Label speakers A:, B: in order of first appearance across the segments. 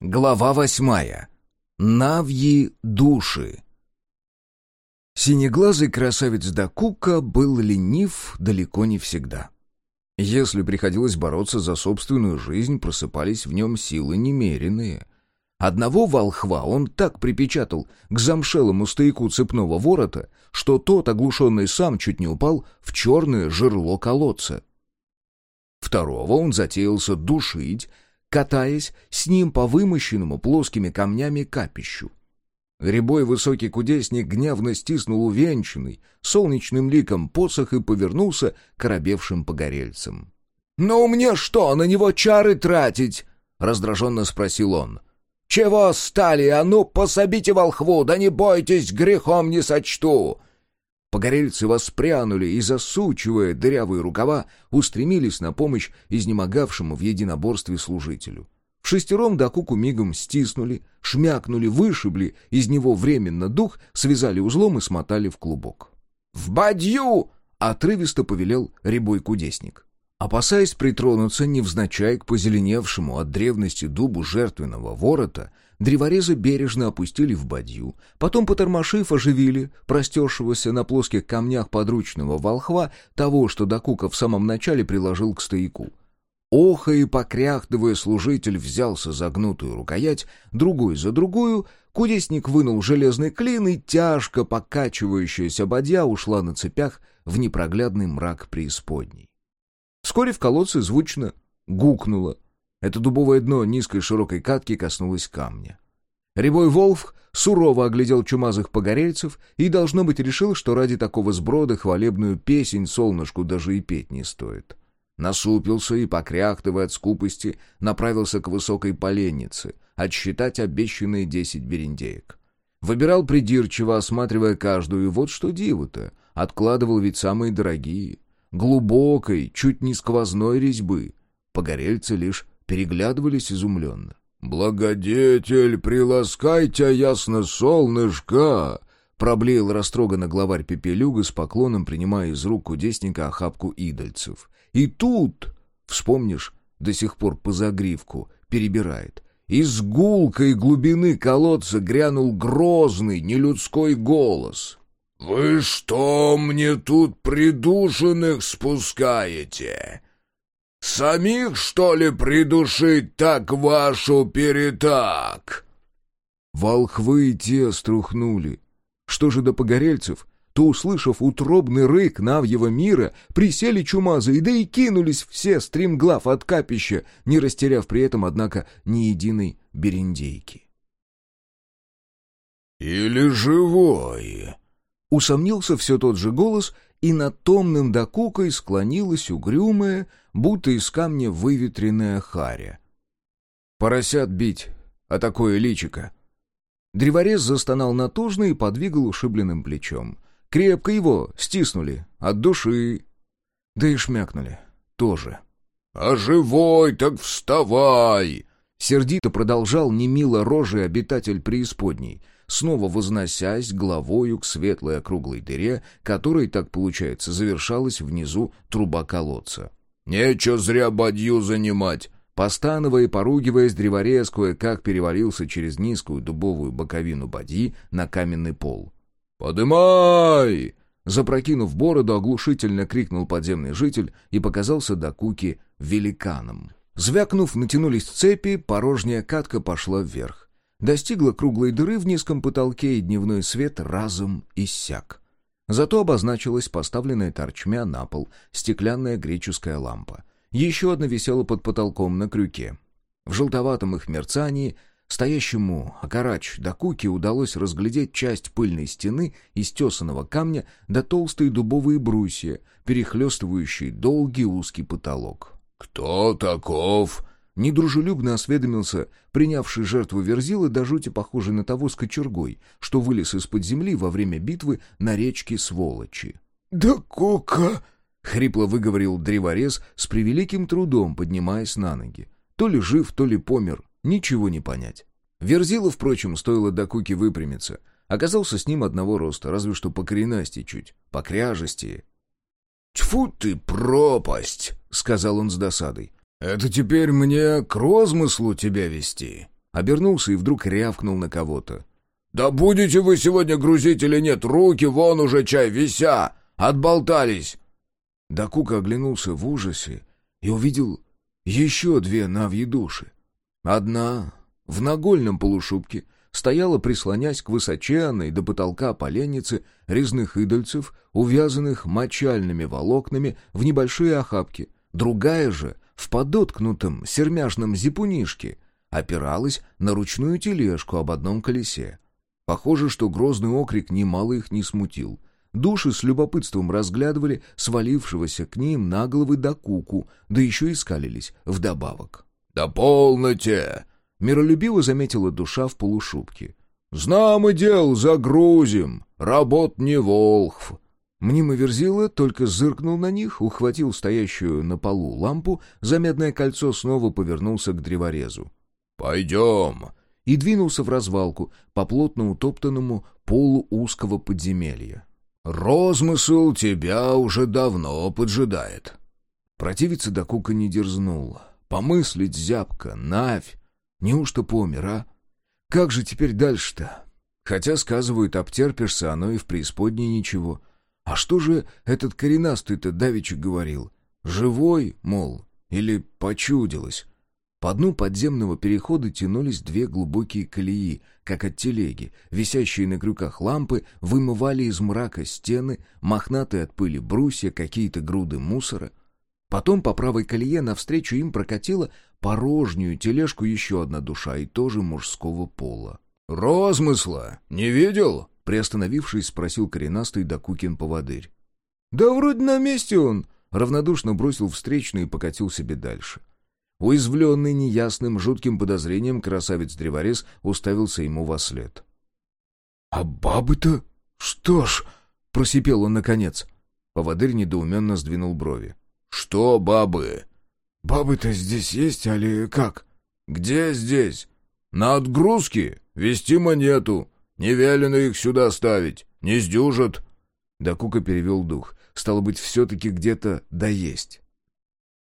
A: Глава восьмая. Навьи души. Синеглазый красавец Дакука был ленив далеко не всегда. Если приходилось бороться за собственную жизнь, просыпались в нем силы немеренные. Одного волхва он так припечатал к замшелому стояку цепного ворота, что тот, оглушенный сам, чуть не упал в черное жерло колодца. Второго он затеялся душить, катаясь с ним по вымощенному плоскими камнями капищу. Рябой высокий кудесник гневно стиснул увенчанный солнечным ликом посох и повернулся к оробевшим погорельцам. «Ну мне что, на него чары тратить?» — раздраженно спросил он. «Чего стали? А ну, пособите волхву, да не бойтесь, грехом не сочту!» Погорельцы воспрянули и, засучивая дырявые рукава, устремились на помощь изнемогавшему в единоборстве служителю. В шестером докуку мигом стиснули, шмякнули, вышибли из него временно дух, связали узлом и смотали в клубок. «В бадью!» — отрывисто повелел рябой кудесник. Опасаясь притронуться невзначай к позеленевшему от древности дубу жертвенного ворота, Древорезы бережно опустили в бадью, потом, потормошив, оживили простершегося на плоских камнях подручного волхва того, что Докука в самом начале приложил к стояку. Оха и покряхтывая, служитель взялся за гнутую рукоять, другой за другую, кудесник вынул железный клин, и тяжко покачивающаяся бадья ушла на цепях в непроглядный мрак преисподней. Вскоре в колодце звучно гукнуло — это дубовое дно низкой широкой катки коснулось камня. Рябой Волф сурово оглядел чумазых погорельцев и, должно быть, решил, что ради такого сброда хвалебную песень солнышку даже и петь не стоит. Насупился и, покряхтывая от скупости, направился к высокой поленнице, отсчитать обещанные десять берендеек. Выбирал придирчиво, осматривая каждую, и вот что диво-то, откладывал ведь самые дорогие, глубокой, чуть не сквозной резьбы. Погорельцы лишь переглядывались изумленно.
B: «Благодетель, приласкайте ясно солнышко!»
A: Проблеял растроганно главарь Пепелюга с поклоном, принимая из рук кудесника охапку идольцев. И тут, вспомнишь, до сих пор по загривку перебирает. Из гулкой глубины колодца грянул грозный, нелюдской голос.
B: «Вы что мне тут придушенных спускаете? Самих, что ли, придушить так вашу перетак?»
A: Волхвы и те струхнули. Что же до погорельцев, то, услышав утробный рык Навьего мира, присели чумазы, да и кинулись все стримглав от капища, не растеряв при этом, однако, ни единой берендейки.
B: «Или живой?»
A: Усомнился все тот же голос, и над томным докукой склонилась угрюмая, будто из камня выветренная харя. «Поросят бить, а такое личико!» Древорез застонал натужно и подвигал ушибленным плечом. Крепко его стиснули, от души. Да и шмякнули. Тоже.
B: «А живой, так вставай!»
A: Сердито продолжал немило рожей обитатель преисподней — снова возносясь головою к светлой округлой дыре, которой, так получается, завершалась внизу труба колодца.
B: «Нечего зря бадью занимать!»
A: Постановая и поругиваясь, древорез кое-как перевалился через низкую дубовую боковину бадьи на каменный пол.
B: «Подымай!»
A: Запрокинув бороду, оглушительно крикнул подземный житель и показался до куки великаном. Звякнув, натянулись цепи, порожняя катка пошла вверх достигла круглой дыры в низком потолке, и дневной свет разом иссяк. Зато обозначилась поставленная торчмя на пол стеклянная греческая лампа. Еще одна висела под потолком на крюке. В желтоватом их мерцании стоящему окарач до куки удалось разглядеть часть пыльной стены из тесаного камня до толстые дубовые брусья, перехлестывающие долгий узкий потолок.
B: «Кто таков?»
A: Недружелюбно осведомился принявший жертву Верзилы до жути похожий на того с кочергой, что вылез из-под земли во время битвы на речке Сволочи.
B: «Да кука!»
A: — хрипло выговорил древорез с превеликим трудом, поднимаясь на ноги. То ли жив, то ли помер, ничего не понять. Верзила, впрочем, стоило до куки выпрямиться. Оказался с ним одного роста, разве что по коренасти чуть, по кряжести.
B: «Тьфу ты, пропасть!»
A: — сказал он с досадой.
B: «Это теперь мне к розмыслу тебя вести.
A: Обернулся и вдруг рявкнул на кого-то.
B: «Да будете вы сегодня грузить или нет? Руки вон уже чай вися! Отболтались!»
A: Дакука оглянулся в ужасе и увидел еще две навьи души. Одна в нагольном полушубке стояла, прислонясь к высоченной до потолка поленнице резных идольцев, увязанных мочальными волокнами в небольшие охапки. Другая же, в подоткнутом сермяжном зипунишке, опиралась на ручную тележку об одном колесе. Похоже, что грозный окрик немало их не смутил. Души с любопытством разглядывали свалившегося к ним на головы докуку, да еще и скалились вдобавок.
B: «Да полноте!»
A: — миролюбиво заметила душа в полушубке.
B: «Знам и дел загрузим! Работ не волхв!»
A: Мнимо верзила только зыркнул на них, ухватил стоящую на полу лампу, за медное кольцо снова повернулся к древорезу.
B: «Пойдем!»
A: и двинулся в развалку по плотно утоптанному полу узкого подземелья.
B: «Розмысл тебя уже давно поджидает».
A: Противиться до кука не дерзнул. Помыслить зябко, навь. Неужто помер, а? Как же теперь дальше-то? Хотя, сказывают, обтерпишься, оно и в преисподней ничего. А что же этот коренастый-то давеча говорил? Живой, мол, или почудилось? По дну подземного перехода тянулись две глубокие колеи, как от телеги. Висящие на крюках лампы вымывали из мрака стены, мохнатые от пыли брусья, какие-то груды мусора. Потом по правой колее навстречу им прокатила порожнюю тележку еще одна душа, и тоже мужского пола.
B: «Розмысла не видел?»
A: Приостановившись, спросил коренастый Докукин-поводырь. «Да вроде на месте он!» Равнодушно бросил встречный и покатил себе дальше. Уязвленный неясным, жутким подозрением, красавец-древорез уставился ему во след. «А бабы-то? Что ж?» — просипел он наконец. Поводырь недоуменно сдвинул брови.
B: «Что бабы?»
A: «Бабы-то здесь есть, али как?»
B: «Где здесь?» «На отгрузке? Вести монету. Не велено их сюда ставить. Не сдюжат».
A: Да Кука перевел дух. Стало быть, все-таки где-то доесть.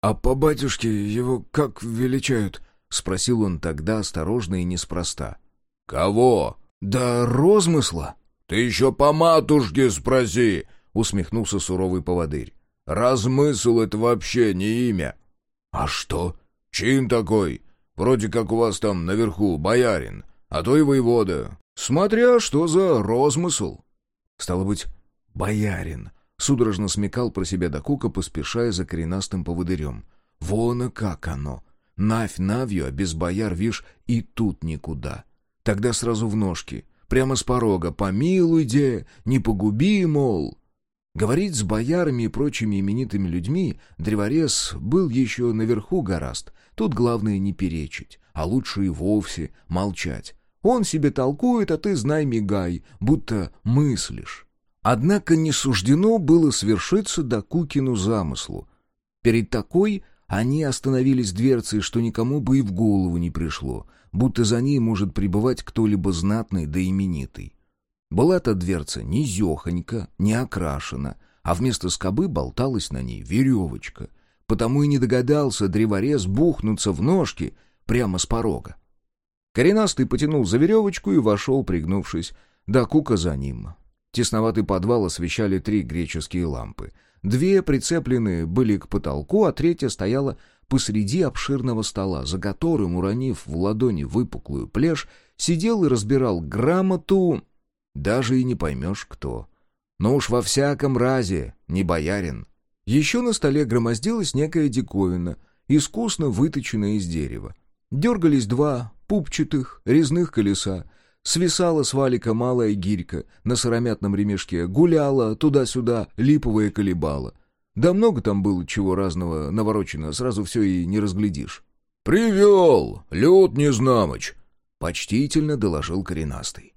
A: «А по батюшке его как величают?» — спросил он тогда осторожно и неспроста.
B: «Кого?»
A: «Да розмысла».
B: «Ты еще по матушке спроси!»
A: — усмехнулся суровый поводырь.
B: «Размысл — это вообще не имя».
A: «А что?»
B: «Чин такой. Вроде как у вас там наверху боярин, а то и воевода. Смотря что за розмысл».
A: «Стало быть, боярин», Судорожно смекал про себя Дакука, поспешая за коренастым поводырем. «Вон и как оно! Навь навью, а без бояр, вишь, и тут никуда. Тогда сразу в ножки, прямо с порога, помилуй, де, не погуби, мол!» Говорить с боярами и прочими именитыми людьми древорез был еще наверху гораст. Тут главное не перечить, а лучше и вовсе молчать. Он себе толкует, а ты знай мигай, будто мыслишь. Однако не суждено было свершиться до Кукину замыслу. Перед такой они остановились дверцей, что никому бы и в голову не пришло, будто за ней может пребывать кто-либо знатный да именитый. Была-то дверца не зехонька, не окрашена, а вместо скобы болталась на ней веревочка. Потому и не догадался древорез бухнуться в ножки прямо с порога. Коренастый потянул за веревочку и вошел, пригнувшись, да Кука за ним. Тесноватый подвал освещали три греческие лампы. Две прицеплены были к потолку, а третья стояла посреди обширного стола, за которым, уронив в ладони выпуклую плешь, сидел и разбирал грамоту, даже и не поймешь кто. Но уж во всяком разе не боярин. Еще на столе громоздилась некая диковина, искусно выточенная из дерева. Дергались два пупчатых резных колеса, Свисала с валика малая гирька на сыромятном ремешке, гуляла туда-сюда, липовая колебала. Да много там было чего разного наворочено, сразу все и не разглядишь.
B: «Привел! Люд Незнамыч!»
A: — почтительно доложил коренастый.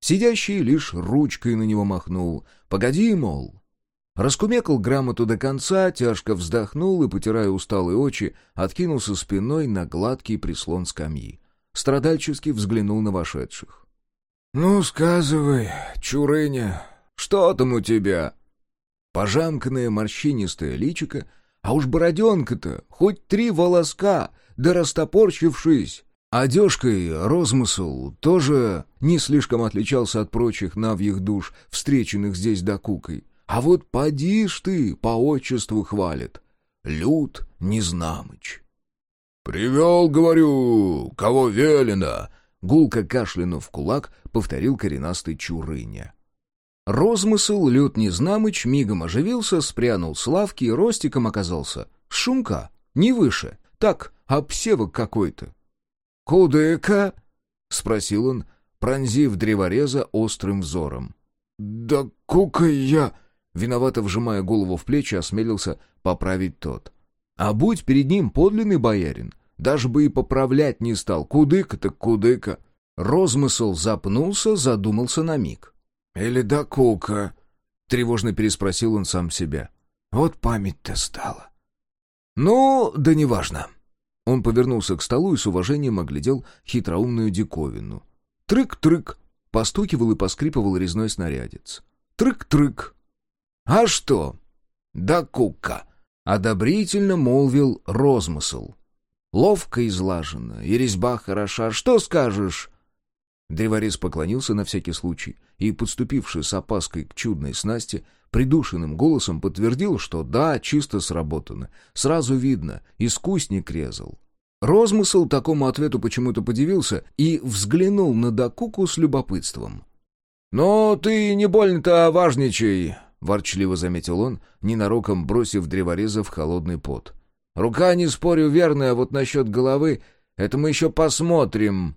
A: Сидящий лишь ручкой на него махнул. «Погоди, мол!» Раскумекал грамоту до конца, тяжко вздохнул и, потирая усталые очи, откинулся спиной на гладкий прислон скамьи. Страдальчески взглянул на вошедших. «Ну, сказывай, Чурыня, что там у тебя?» Пожамканное морщинистое личико, а уж бороденка-то, хоть три волоска, да растопорчившись, Одежкой розмысл тоже не слишком отличался от прочих навьих душ, встреченных здесь докукой. А вот поди ж ты, по отчеству хвалит. Люд Незнамыч.
B: «Привел, говорю, кого велено!»
A: Гулко кашлянув кулак, повторил коренастый Чурыня. Розмысл Люд Незнамыч мигом оживился, спрянул с лавки и ростиком оказался. Шумка, не выше, так, обсевок какой-то. «Куда-ка?» — спросил он, пронзив древореза острым взором.
B: «Да кука я...»
A: Виновато вжимая голову в плечи, осмелился поправить тот. А будь перед ним подлинный боярин, даже бы и поправлять не стал. Кудыка так кудыка. Розмысл запнулся, задумался на миг.
B: «Или да кука?»
A: — тревожно переспросил он сам себя.
B: «Вот память-то стала».
A: «Ну, да неважно». Он повернулся к столу и с уважением оглядел хитроумную диковину. Трык-трык, постукивал и поскрипывал резной снарядец. Трык-трык, «А что?» «Да кука!» — одобрительно молвил розмысл. «Ловко излажено, и резьба хороша. Что скажешь?» Древорез поклонился на всякий случай и, подступивший с опаской к чудной снасти, придушенным голосом подтвердил, что да, чисто сработано. Сразу видно, искусник резал. Розмысл такому ответу почему-то подивился и взглянул на Дакуку с любопытством. «Но ты не больно-то важничай», ворчливо заметил он, ненароком бросив древореза в холодный пот. «Рука, не спорю, верная, а вот насчет головы — это мы еще посмотрим».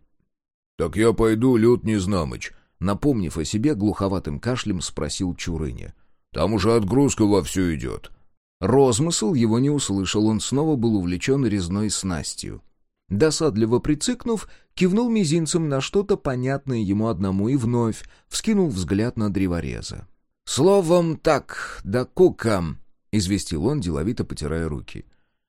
B: «Так я пойду, Люд Незнамыч», —
A: напомнив о себе, глуховатым кашлем спросил Чурыня.
B: «Там уже отгрузка вовсю идет».
A: Розмысл его не услышал, он снова был увлечен резной снастью. Досадливо прицикнув, кивнул мизинцем на что-то понятное ему одному и вновь вскинул взгляд на древореза. «Словом так, да кукам», — известил он, деловито потирая руки.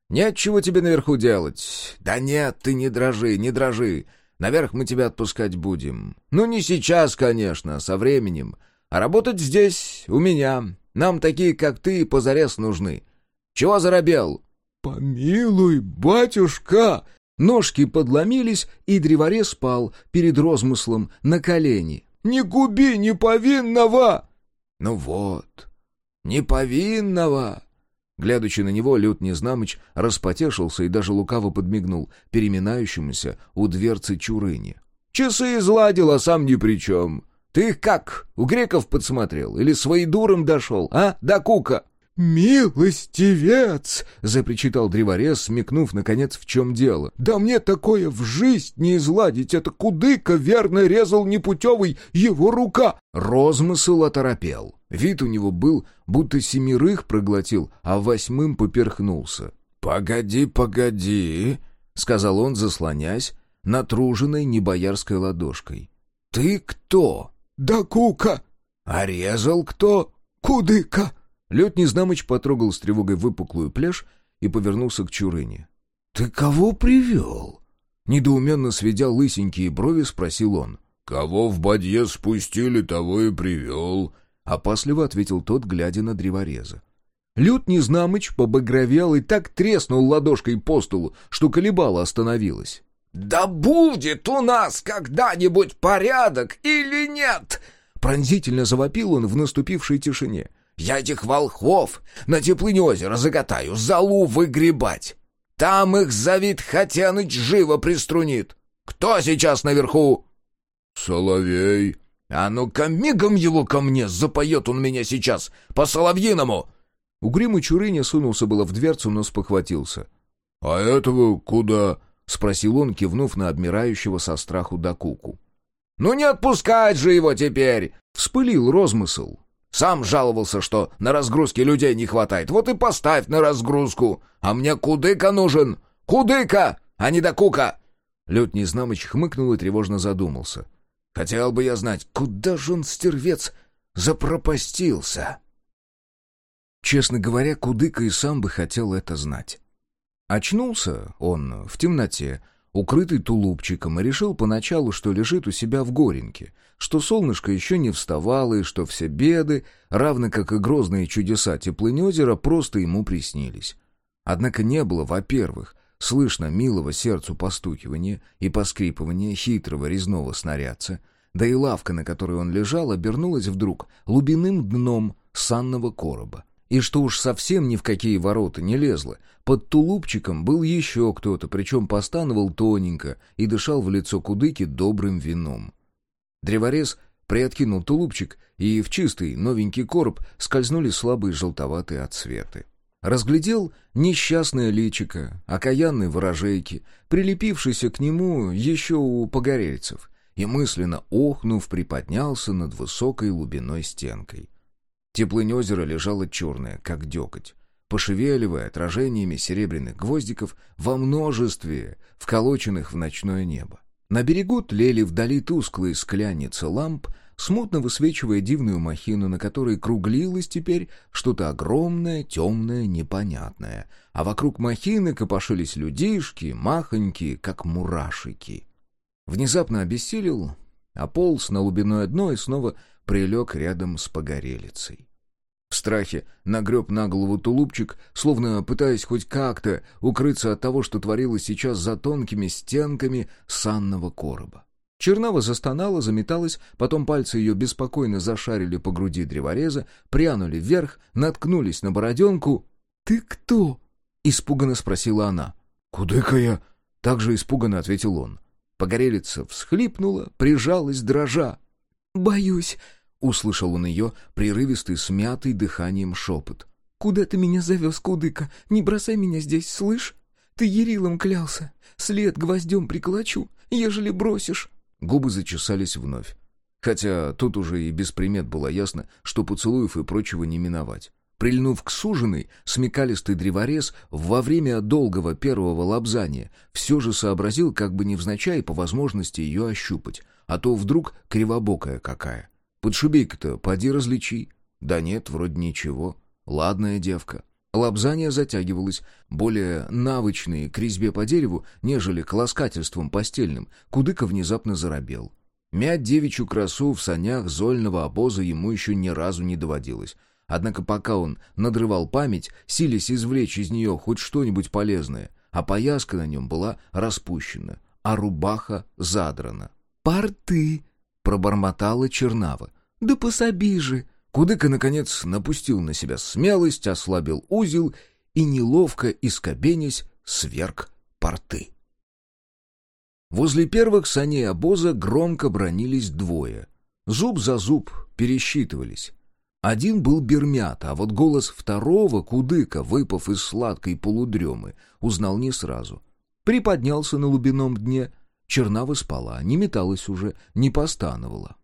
A: «Нет чего тебе наверху делать. Да нет, ты не дрожи, не дрожи. Наверх мы тебя отпускать будем. Ну, не сейчас, конечно, со временем. А работать здесь, у меня. Нам такие, как ты, позарез нужны. Чего заробел?»
B: «Помилуй, батюшка!»
A: Ножки подломились, и древорез спал перед розмыслом на колени.
B: «Не губи неповинного!»
A: «Ну вот, неповинного!» Глядячи на него, Люд Незнамыч распотешился и даже лукаво подмигнул переминающемуся у дверцы Чурыни. «Часы изладил, а сам ни при чем. Ты их как, у греков подсмотрел? Или свои дуром дошел, а, да кука?»
B: «Милостивец!»
A: — запричитал древорез, смекнув, наконец, в чем дело.
B: «Да мне такое в жизнь не изладить! Это кудыка верно резал непутевый его рука!»
A: Розмысл оторопел. Вид у него был, будто семерых проглотил, а восьмым поперхнулся.
B: «Погоди, погоди!»
A: — сказал он, заслонясь, натруженной небоярской ладошкой. «Ты кто?»
B: «Да кука!»
A: «А резал кто?»
B: «Кудыка!»
A: Лед Незнамыч потрогал с тревогой выпуклую пляж и повернулся к Чурыне. «Ты кого привел?» Недоуменно сведя лысенькие брови, спросил он.
B: «Кого в бадье спустили, того и привел», —
A: опасливо ответил тот, глядя на древореза. Люд Незнамыч побагровел и так треснул ладошкой по столу, что колебало остановилось.
C: «Да будет у нас когда-нибудь порядок или нет?»
A: Пронзительно завопил он в наступившей тишине.
C: Я этих волхвов на теплыне озера закатаю, залу выгребать. Там их Завид Хотяныч живо приструнит. Кто сейчас наверху?»
B: «Соловей».
C: «А ну-ка, мигом его ко мне, запоет он меня сейчас, по-соловьиному!»
A: Угрюмый Чурыня сунулся было в дверцу, но спохватился.
B: «А этого куда?»
A: — спросил он, кивнув на обмирающего со страху докуку.
C: «Ну не отпускать же его теперь!»
A: — вспылил розмысл.
C: Сам жаловался, что на разгрузке людей не хватает. Вот и поставь на разгрузку. А мне кудыка нужен. Кудыка, а не докука.
A: Лед Незнамыч хмыкнул и тревожно задумался. Хотел бы я знать, куда же он, стервец, запропастился. Честно говоря, Кудыка и сам бы хотел это знать. Очнулся он в темноте, укрытый тулупчиком, и решил поначалу, что лежит у себя в горенке, что солнышко еще не вставало и что все беды, равно как и грозные чудеса теплынь озера, просто ему приснились. Однако не было, во-первых, Слышно милого сердцу постукивание и поскрипывание хитрого резного снарядца, да и лавка, на которой он лежал, обернулась вдруг лубиным дном санного короба. И что уж совсем ни в какие ворота не лезло, под тулупчиком был еще кто-то, причем постановал тоненько и дышал в лицо кудыки добрым вином. Древорез приоткинул тулупчик, и в чистый новенький короб скользнули слабые желтоватые отсветы. Разглядел несчастное личико, окаянной ворожейки, прилепившейся к нему еще у погорельцев, и мысленно охнув, приподнялся над высокой лубиной стенкой. Теплынь озера лежала черная, как деготь, пошевеливая отражениями серебряных гвоздиков во множестве, вколоченных в ночное небо. На берегу тлели вдали тусклые скляницы ламп, смутно высвечивая дивную махину, на которой круглилось теперь что-то огромное, темное, непонятное, а вокруг махины копошились людишки, махонькие, как мурашики. Внезапно обессилел, ополз на лубиное дно и снова прилег рядом с погорелицей. В страхе нагреб на голову тулупчик, словно пытаясь хоть как-то укрыться от того, что творилось сейчас за тонкими стенками санного короба. Чернава застонала, заметалась, потом пальцы ее беспокойно зашарили по груди древореза, прянули вверх, наткнулись на бороденку. «Ты кто?» — испуганно спросила она.
B: «Куда-ка я?»
A: — также испуганно ответил он. Погорелица всхлипнула, прижалась, дрожа.
D: «Боюсь», —
A: услышал он ее, прерывистый, смятый дыханием шепот.
D: «Куда ты меня завез, кудыка? Не бросай меня здесь, слышь? Ты Ерилом клялся. След гвоздем приколочу, ежели бросишь».
A: Губы зачесались вновь. Хотя тут уже и без примет было ясно, что поцелуев и прочего не миновать. Прильнув к суженой, смекалистый древорез во время долгого первого лобзания все же сообразил, как бы невзначай по возможности ее ощупать, а то вдруг кривобокая какая. Под шубейкой-то поди различи. Да нет, вроде ничего. Ладная девка. Лобзание затягивалось, более навычные к резьбе по дереву, нежели к ласкательствам постельным, кудыка внезапно заробел. Мять девичью красу в санях зольного обоза ему еще ни разу не доводилось. Однако пока он надрывал память, силясь извлечь из нее хоть что-нибудь полезное, а пояска на нем была распущена, а рубаха задрана.
D: «Порты!» — пробормотала Чернава. «Да пособи же!»
A: Кудыка, наконец, напустил на себя смелость, ослабил узел и, неловко искобенясь, сверг порты. Возле первых саней обоза громко бронились двое. Зуб за зуб пересчитывались. Один был Бермята, а вот голос второго, Кудыка, выпав из сладкой полудремы, узнал не сразу. Приподнялся на лубином дне. Чернава спала, не металась уже, не постановала.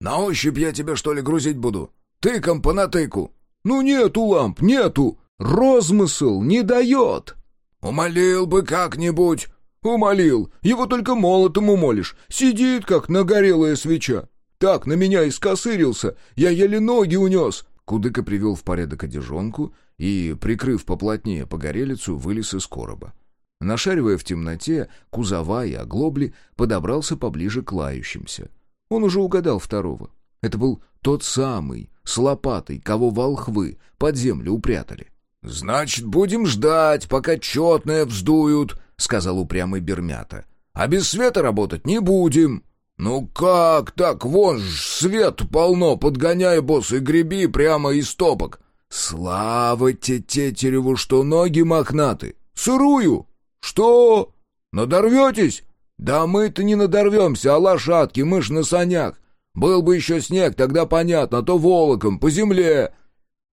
B: «На ощупь я тебя, что ли, грузить буду? Тыком по натыку.
A: Ну нету ламп, нету. Розмысл не дает.
B: Умолил бы как-нибудь.
A: Умолил. Его только молотом умолишь. Сидит, как нагорелая свеча. Так на меня и скосырился. Я еле ноги унес. Кудыка привел в порядок одежонку и, прикрыв поплотнее погорелицу, вылез из короба. Нашаривая в темноте кузова и оглобли, подобрался поближе к лающимся. Он уже угадал второго. Это был тот самый, с лопатой, кого волхвы под землю упрятали.
B: «Значит, будем ждать, пока четное вздуют», — сказал упрямый Бермята. «А без света работать не будем». «Ну как так? Вон ж свет полно, подгоняй, босс, и греби прямо из топок». «Слава те тетереву, что ноги мохнаты! Сырую! Что? Надорветесь? Да мы-то не надорвемся, а лошадки, мы ж на санях. Был бы еще снег, тогда понятно, а то волоком, по земле.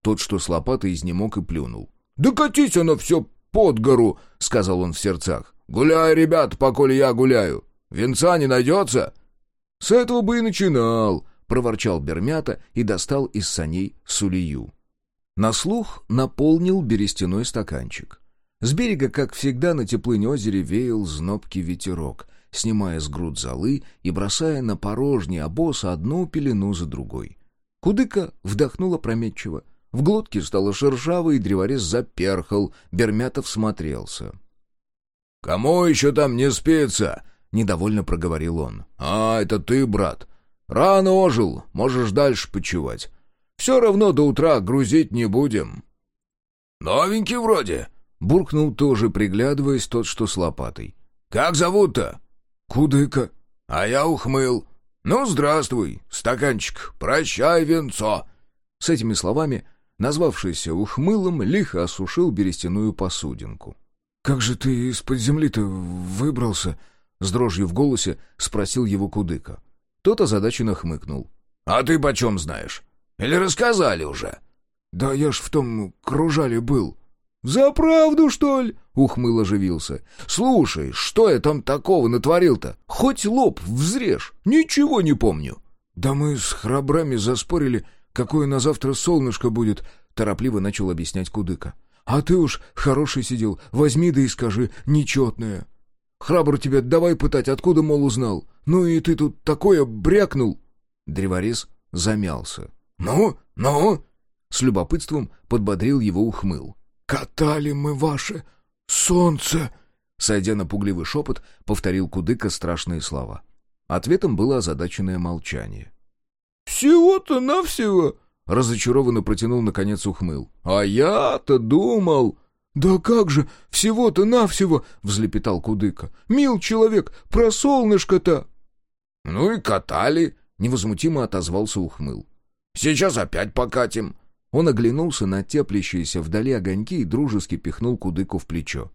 A: Тот, что с лопатой, изнемог и плюнул.
B: «Да катись оно все под гору!» — сказал он в сердцах. «Гуляй, ребят, поколь я гуляю. Венца не найдется?»
A: «С этого бы и начинал!» — проворчал Бермята и достал из саней сулию. На слух наполнил берестяной стаканчик. С берега, как всегда, на теплынь озере веял знобкий ветерок, снимая с груд золы и бросая на порожний обоз одну пелену за другой. Кудыка вдохнула прометчиво. В глотке стало шершаво, и древорез заперхал. Бермятов смотрелся.
B: «Кому еще там не спится?»
A: — недовольно проговорил он.
B: «А, это ты, брат. Рано ожил, можешь дальше почевать. Все равно до утра грузить не будем». «Новенький вроде», —
A: Буркнул тоже, приглядываясь тот, что с лопатой.
B: «Как зовут-то?»
A: «Кудыка».
B: «А я ухмыл. Ну, здравствуй, стаканчик, прощай, венцо».
A: С этими словами, назвавшийся ухмылом, лихо осушил берестяную посудинку.
B: «Как же ты из-под земли-то выбрался?» С дрожью в голосе спросил его Кудыка.
A: Тот озадаченно хмыкнул.
B: «А ты почем знаешь? Или рассказали уже?»
A: «Да я ж в том кружале был».
B: «За правду, что ли?» — ухмыл оживился. «Слушай, что я там такого натворил-то? Хоть лоб взрежь, ничего не помню».
A: «Да мы с храбрами заспорили, какое на завтра солнышко будет», — торопливо начал объяснять Кудыка. А ты уж хороший сидел, возьми да и скажи, нечетное. Храбр тебя давай пытать, откуда, мол, узнал? Ну и ты тут такое брякнул!» Древорез замялся.
B: «Ну, ну?»
A: С любопытством подбодрил его ухмыл.
B: «Катали мы ваше солнце!»
A: Сойдя на пугливый шепот, повторил Кудыка страшные слова. Ответом было озадаченное молчание.
B: «Всего-то навсего
A: Разочарованно протянул, наконец, ухмыл.
B: «А я-то думал...»
A: «Да как же, всего-то навсего!» — взлепетал Кудыка. «Мил человек, про солнышко-то!»
B: «Ну и катали!» — невозмутимо отозвался ухмыл. «Сейчас опять покатим!»
A: Он оглянулся на теплящиеся вдали огоньки и дружески пихнул Кудыку в плечо.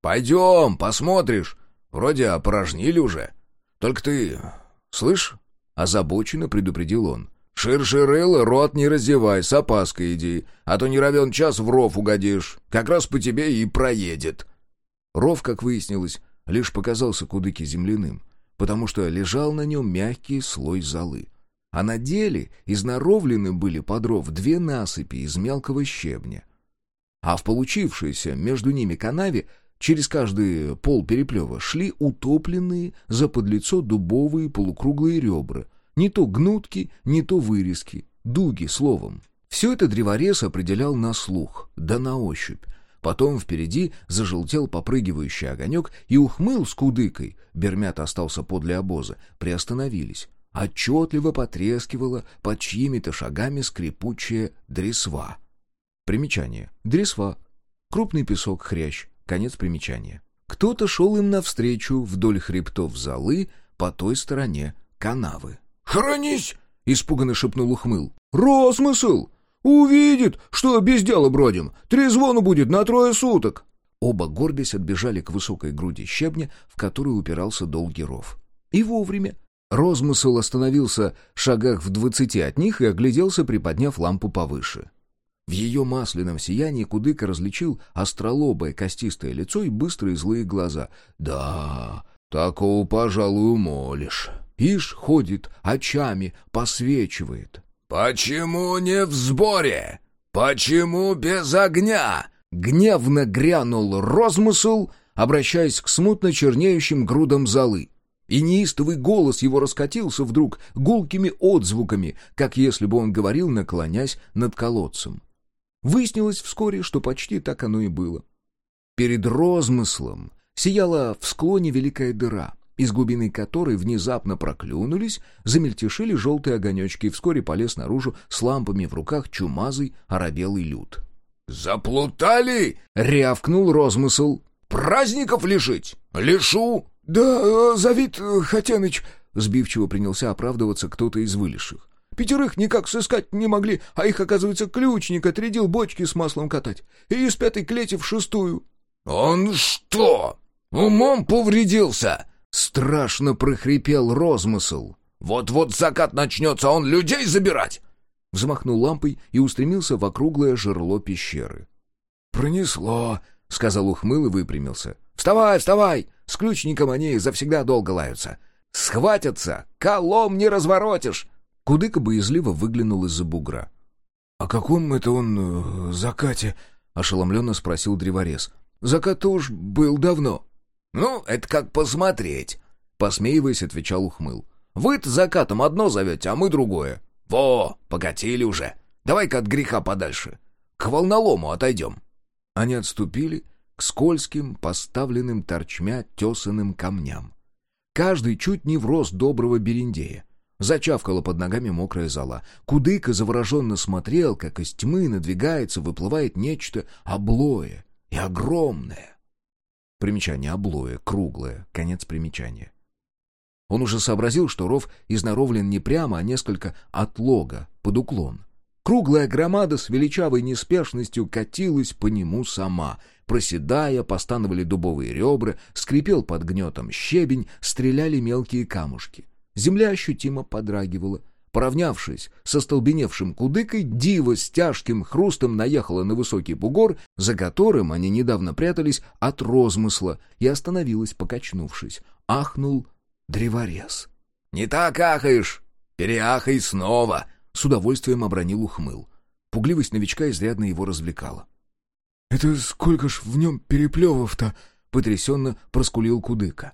B: «Пойдем, посмотришь. Вроде опорожнили уже. Только ты... Слышь?» — озабоченно предупредил он. «Шир-ширыл, рот не раздевай, с опаской иди, а то не равен час в ров угодишь, как раз по тебе и проедет».
A: Ров, как выяснилось, лишь показался кудыке земляным, потому что лежал на нем мягкий слой золы. А на деле изнаровлены были под ров две насыпи из мелкого щебня. А в получившейся между ними канаве через каждый пол переплева шли утопленные за подлицо дубовые полукруглые ребра — не то гнутки, не то вырезки, дуги, словом. Все это древорез определял на слух, да на ощупь. Потом впереди зажелтел попрыгивающий огонек, и ухмыл с кудыкой, Бермят остался подле обоза, приостановились. Отчетливо потрескивала под чьими-то шагами скрипучая дресва. Примечание. Дресва. Крупный песок, хрящ. Конец примечания. Кто-то шел им навстречу вдоль хребтов золы по той стороне канавы.
B: «Хранись!»
A: — испуганно шепнул ухмыл.
B: «Росмысл! Увидит, что без дела бродим. Трезвону будет на трое суток!»
A: Оба горбясь отбежали к высокой груди щебня, в которую упирался долгий ров. И вовремя. Розмысл остановился в шагах в двадцати от них и огляделся, приподняв лампу повыше. В ее масляном сиянии Кудыка различил остролобое костистое лицо и быстрые злые глаза. «Да, такого, пожалуй, умолишь». Ишь ходит, очами посвечивает.
B: «Почему не в сборе? Почему без огня?»
A: Гневно грянул розмысл, обращаясь к смутно чернеющим грудам золы. И неистовый голос его раскатился вдруг гулкими отзвуками, как если бы он говорил, наклонясь над колодцем. Выяснилось вскоре, что почти так оно и было. Перед розмыслом сияла в склоне великая дыра из глубины которой внезапно проклюнулись, замельтешили желтые огонечки, и вскоре полез наружу с лампами в руках чумазый оробелый люд.
B: «Заплутали?»
A: — рявкнул розмысл.
B: «Праздников лишить? Лишу!»
A: «Да, Завид Хотяныч!» — сбивчиво принялся оправдываться кто-то из вылезших. «Пятерых никак сыскать не могли, а их, оказывается, ключник отрядил бочки с маслом катать. И из пятой клети в шестую».
B: «Он что, умом повредился?»
A: Страшно прохрипел розмысл.
B: «Вот-вот закат начнется, он людей забирать!»
A: Взмахнул лампой и устремился в округлое жерло пещеры.
B: «Пронесло!» — сказал ухмыл и выпрямился.
A: «Вставай, вставай! С ключником они завсегда долго лаются. Схватятся! Колом не разворотишь!» Кудыка боязливо выглянул из-за бугра.
B: «О каком это он э, закате?» — ошеломленно спросил древорез.
A: «Закат-то уж был давно».
B: «Ну, это как посмотреть», —
A: посмеиваясь, отвечал ухмыл.
B: «Вы-то закатом одно зовете, а мы другое. Во, покатили уже. Давай-ка от греха подальше. К волнолому отойдем».
A: Они отступили к скользким, поставленным торчмя тесаным камням. Каждый чуть не в рост доброго бериндея. Зачавкала под ногами мокрая зола. Кудыка завороженно смотрел, как из тьмы надвигается, выплывает нечто облое. и огромное. Примечание облое, круглое, конец примечания. Он уже сообразил, что ров изноровлен не прямо, а несколько от лога, под уклон. Круглая громада с величавой неспешностью катилась по нему сама. Проседая, постановали дубовые ребра, скрипел под гнетом щебень, стреляли мелкие камушки. Земля ощутимо подрагивала. Поравнявшись со столбеневшим кудыкой, дива с тяжким хрустом наехала на высокий бугор, за которым они недавно прятались от розмысла, и остановилась, покачнувшись. Ахнул древорез.
C: «Не так ахаешь! Переахай снова!»
A: — с удовольствием обронил ухмыл. Пугливость новичка изрядно его развлекала.
B: «Это сколько ж в нем переплевов-то?»
A: — потрясенно проскулил кудыка.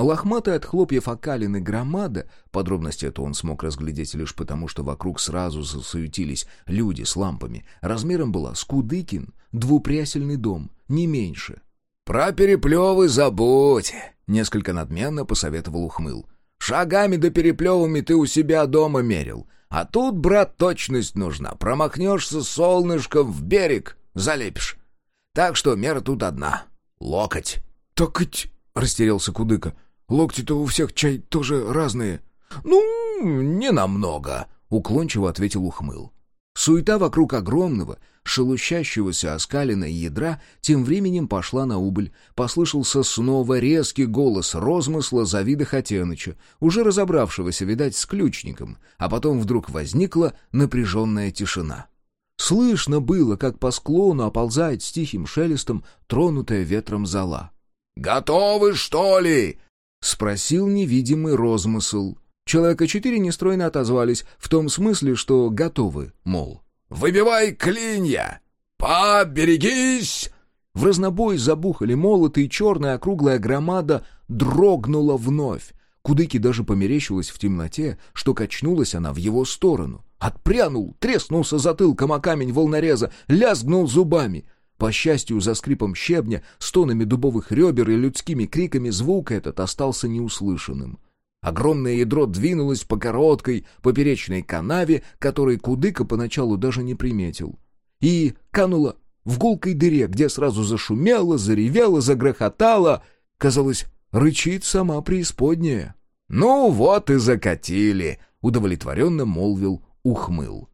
A: Лохматая от хлопьев окалины громада, подробности это он смог разглядеть лишь потому, что вокруг сразу засуетились люди с лампами, размером была с Кудыкин, двупрясельный дом, не меньше.
C: «Про переплевы забудь!» — несколько надменно посоветовал ухмыл. «Шагами да переплевами ты у себя дома мерил. А тут, брат, точность нужна. Промахнешься солнышком в берег, залепишь. Так что мера тут одна — локоть».
B: «Так ведь...» — растерялся Кудыка. Локти-то у всех чай тоже разные».
C: «Ну, не намного», — уклончиво ответил Ухмыл.
A: Суета вокруг огромного, шелущащегося оскалина ядра тем временем пошла на убыль. Послышался снова резкий голос розмысла Завида Хотеныча, уже разобравшегося, видать, с ключником, а потом вдруг возникла напряженная тишина. Слышно было, как по склону оползает с тихим шелестом тронутая ветром зола.
C: «Готовы, что ли?»
A: — спросил невидимый розмысл. Человека четыре нестройно отозвались, в том смысле, что готовы, мол.
C: «Выбивай клинья! Поберегись!»
A: В разнобой забухали молоты, и черная округлая громада дрогнула вновь. Кудыки даже померещилась в темноте, что качнулась она в его сторону. Отпрянул, треснулся затылком о камень волнореза, лязгнул зубами — по счастью, за скрипом щебня, стонами дубовых ребер и людскими криками звук этот остался неуслышанным. Огромное ядро двинулось по короткой поперечной канаве, которой Кудыка поначалу даже не приметил. И кануло в гулкой дыре, где сразу зашумело, заревело, загрохотало. Казалось, рычит сама преисподняя.
C: «Ну вот и закатили», — удовлетворенно молвил ухмыл.